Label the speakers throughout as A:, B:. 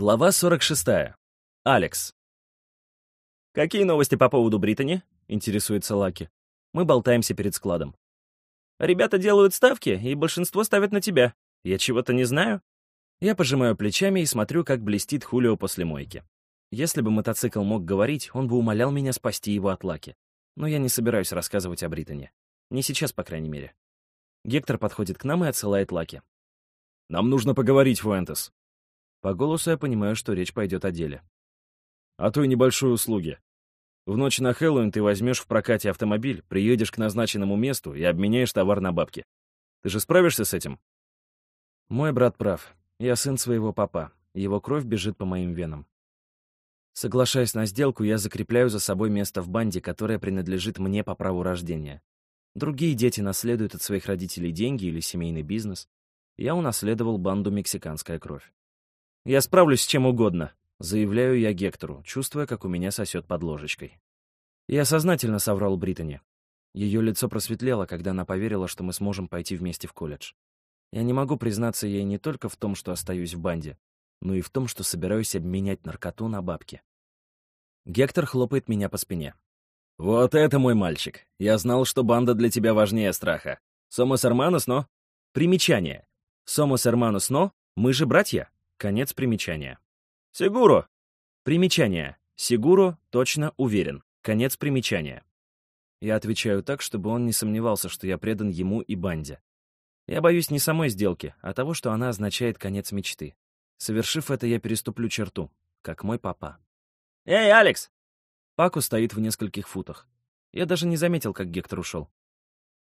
A: Глава 46. Алекс. «Какие новости по поводу Британи?» — интересуется Лаки. Мы болтаемся перед складом. «Ребята делают ставки, и большинство ставят на тебя. Я чего-то не знаю?» Я пожимаю плечами и смотрю, как блестит Хулио после мойки. Если бы мотоцикл мог говорить, он бы умолял меня спасти его от Лаки. Но я не собираюсь рассказывать о Британи. Не сейчас, по крайней мере. Гектор подходит к нам и отсылает Лаки.
B: «Нам нужно поговорить, Фуэнтес»,
A: по голосу я понимаю, что речь пойдет о деле.
B: «О той небольшой услуге. В ночь на Хэллоуин ты возьмешь в прокате автомобиль, приедешь к назначенному месту и обменяешь товар на бабки. Ты же справишься с этим?»
A: Мой брат прав. Я сын своего папа. Его кровь бежит по моим венам. Соглашаясь на сделку, я закрепляю за собой место в банде, которое принадлежит мне по праву рождения. Другие дети наследуют от своих родителей деньги или семейный бизнес. Я унаследовал банду «Мексиканская кровь». «Я справлюсь с чем угодно», — заявляю я Гектору, чувствуя, как у меня сосет под ложечкой. Я сознательно соврал Британи. Ее лицо просветлело, когда она поверила, что мы сможем пойти вместе в колледж. Я не могу признаться ей не только в том, что остаюсь в банде, но и в том, что собираюсь обменять наркоту на бабки. Гектор хлопает меня по спине.
B: «Вот это мой мальчик. Я знал, что банда для тебя важнее страха. Сомос Эрманус, но...»
A: Примечание. Сомос Эрманус, но... Мы же братья. Конец примечания.
B: «Сигуро!»
A: Примечание. Сигуро точно уверен. Конец примечания. Я отвечаю так, чтобы он не сомневался, что я предан ему и банде. Я боюсь не самой сделки, а того, что она означает конец мечты. Совершив это, я переступлю черту, как мой папа.
B: «Эй, Алекс!»
A: Паку стоит в нескольких футах. Я даже не заметил, как Гектор ушел.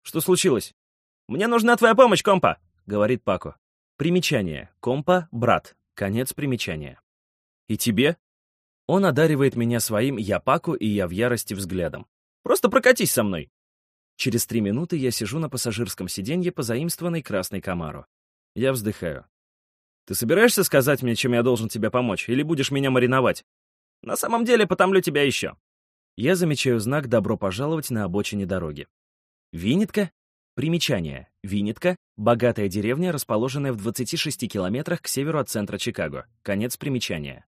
B: «Что случилось?»
A: «Мне нужна твоя помощь, компа!» — говорит Пако. Примечание. Компа — брат. Конец примечания. И тебе? Он одаривает меня своим «я Паку» и «я в ярости» взглядом. Просто прокатись со мной. Через три минуты я сижу на пассажирском сиденье позаимствованной красной Камару. Я вздыхаю. Ты собираешься сказать мне, чем я должен тебе помочь, или будешь меня мариновать? На самом деле, потомлю тебя еще. Я замечаю знак «Добро пожаловать» на обочине дороги. Винитка Примечание. Виннитка — богатая деревня, расположенная в 26 километрах к северу от центра Чикаго. Конец примечания.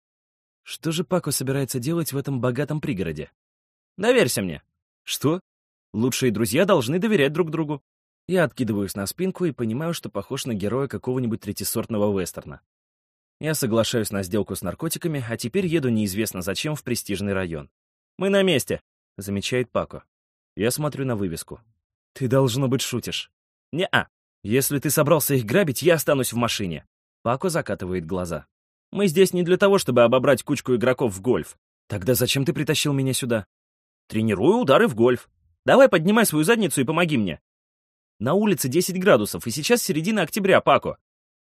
A: Что же Пако собирается делать в этом богатом пригороде? Доверься мне. Что? Лучшие друзья должны доверять друг другу. Я откидываюсь на спинку и понимаю, что похож на героя какого-нибудь третисортного вестерна. Я соглашаюсь на сделку с наркотиками, а теперь еду неизвестно зачем в престижный район. «Мы на месте», — замечает Пако. Я смотрю на вывеску. «Ты, должно быть, шутишь». «Не-а. Если ты собрался их грабить, я останусь в машине». Пако закатывает глаза. «Мы здесь не для того, чтобы обобрать кучку игроков в гольф. Тогда зачем ты притащил меня сюда?» «Тренирую удары в гольф. Давай поднимай свою задницу и помоги мне». На улице 10 градусов, и сейчас середина октября, Пако.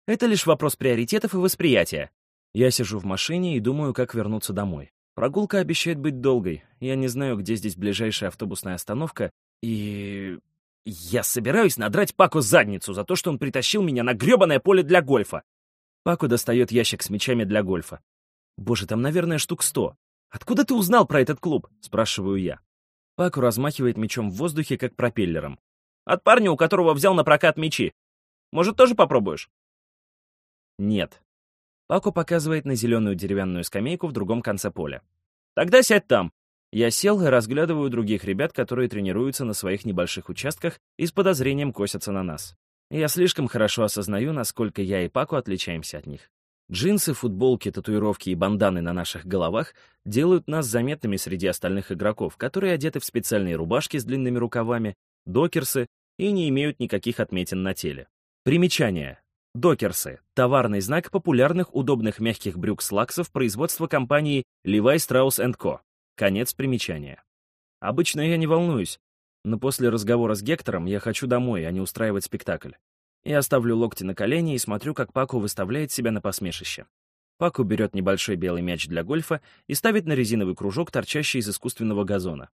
A: Это лишь вопрос приоритетов и восприятия. Я сижу в машине и думаю, как вернуться домой. Прогулка обещает быть долгой. Я не знаю, где здесь ближайшая автобусная остановка, и... Я собираюсь надрать Паку задницу за то, что он притащил меня на грёбаное поле для гольфа. Паку достает ящик с мячами для гольфа. Боже, там, наверное, штук сто. Откуда ты узнал про этот клуб? Спрашиваю я. Паку размахивает мячом в воздухе, как пропеллером. От парня, у которого взял на прокат мячи. Может, тоже попробуешь? Нет. Паку показывает на зеленую деревянную скамейку в другом конце поля. Тогда сядь там. Я сел и разглядываю других ребят, которые тренируются на своих небольших участках и с подозрением косятся на нас. Я слишком хорошо осознаю, насколько я и Паку отличаемся от них. Джинсы, футболки, татуировки и банданы на наших головах делают нас заметными среди остальных игроков, которые одеты в специальные рубашки с длинными рукавами, докерсы и не имеют никаких отметин на теле. Примечание. Докерсы — товарный знак популярных удобных мягких брюк-слаксов производства компании Levi Strauss Co. Конец примечания. Обычно я не волнуюсь, но после разговора с Гектором я хочу домой, а не устраивать спектакль. Я ставлю локти на колени и смотрю, как Паку выставляет себя на посмешище. Паку берет небольшой белый мяч для гольфа и ставит на резиновый кружок, торчащий из искусственного газона.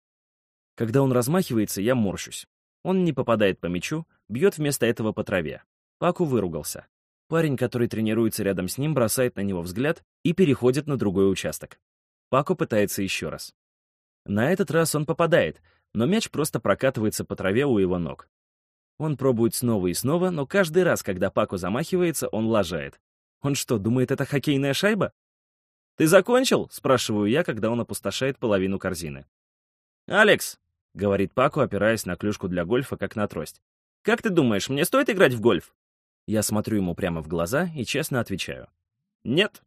A: Когда он размахивается, я морщусь. Он не попадает по мячу, бьет вместо этого по траве. Паку выругался. Парень, который тренируется рядом с ним, бросает на него взгляд и переходит на другой участок. Пако пытается еще раз. На этот раз он попадает, но мяч просто прокатывается по траве у его ног. Он пробует снова и снова, но каждый раз, когда Пако замахивается, он лажает. Он что, думает, это хоккейная шайба? «Ты закончил?» — спрашиваю я, когда он опустошает половину корзины. «Алекс», — говорит Паку, опираясь на клюшку для гольфа, как на трость. «Как ты думаешь, мне стоит играть в гольф?» Я смотрю ему прямо в глаза и честно отвечаю. «Нет».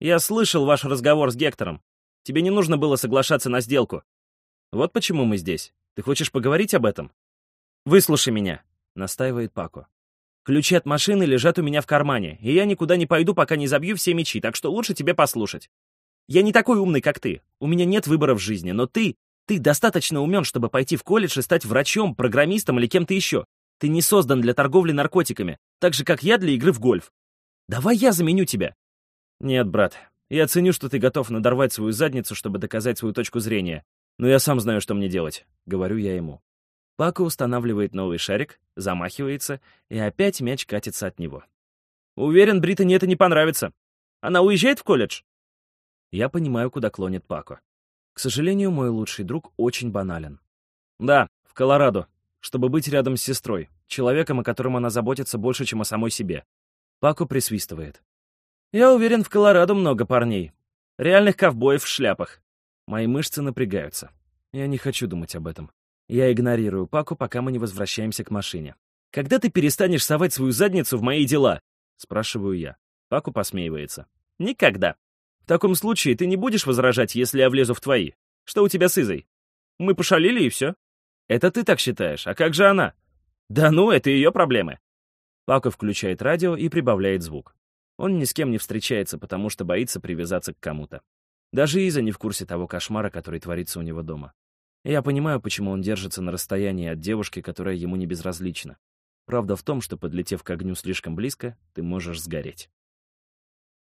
A: «Я слышал ваш разговор с Гектором. Тебе не нужно было соглашаться на сделку. Вот почему мы здесь. Ты хочешь поговорить об этом?» «Выслушай меня», — настаивает Пако. «Ключи от машины лежат у меня в кармане, и я никуда не пойду, пока не забью все мечи, так что лучше тебе послушать. Я не такой умный, как ты. У меня нет выбора в жизни, но ты... Ты достаточно умен, чтобы пойти в колледж и стать врачом, программистом или кем-то еще. Ты не создан для торговли наркотиками, так же, как я для игры в гольф. Давай я заменю тебя». «Нет, брат, я ценю, что ты готов надорвать свою задницу, чтобы доказать свою точку зрения. Но я сам знаю, что мне делать», — говорю я ему. Пако устанавливает новый шарик, замахивается, и опять мяч катится от него. «Уверен, Британи это не понравится. Она уезжает в колледж?» Я понимаю, куда клонит Пако. К сожалению, мой лучший друг очень банален. «Да, в Колорадо, чтобы быть рядом с сестрой, человеком, о котором она заботится больше, чем о самой себе». Пако присвистывает. «Я уверен, в Колорадо много парней. Реальных ковбоев в шляпах. Мои мышцы напрягаются. Я не хочу думать об этом. Я игнорирую Паку, пока мы не возвращаемся к машине. «Когда ты перестанешь совать свою задницу в мои дела?» — спрашиваю я. Паку посмеивается. «Никогда. В таком случае ты не будешь возражать, если я влезу в твои. Что у тебя с Изой? Мы пошалили и все. Это ты так считаешь, а как же она? Да ну, это ее проблемы». Паку включает радио и прибавляет звук. Он ни с кем не встречается, потому что боится привязаться к кому-то. Даже Иза не в курсе того кошмара, который творится у него дома. Я понимаю, почему он держится на расстоянии от девушки, которая ему не безразлична. Правда в том, что, подлетев к огню слишком близко, ты можешь сгореть.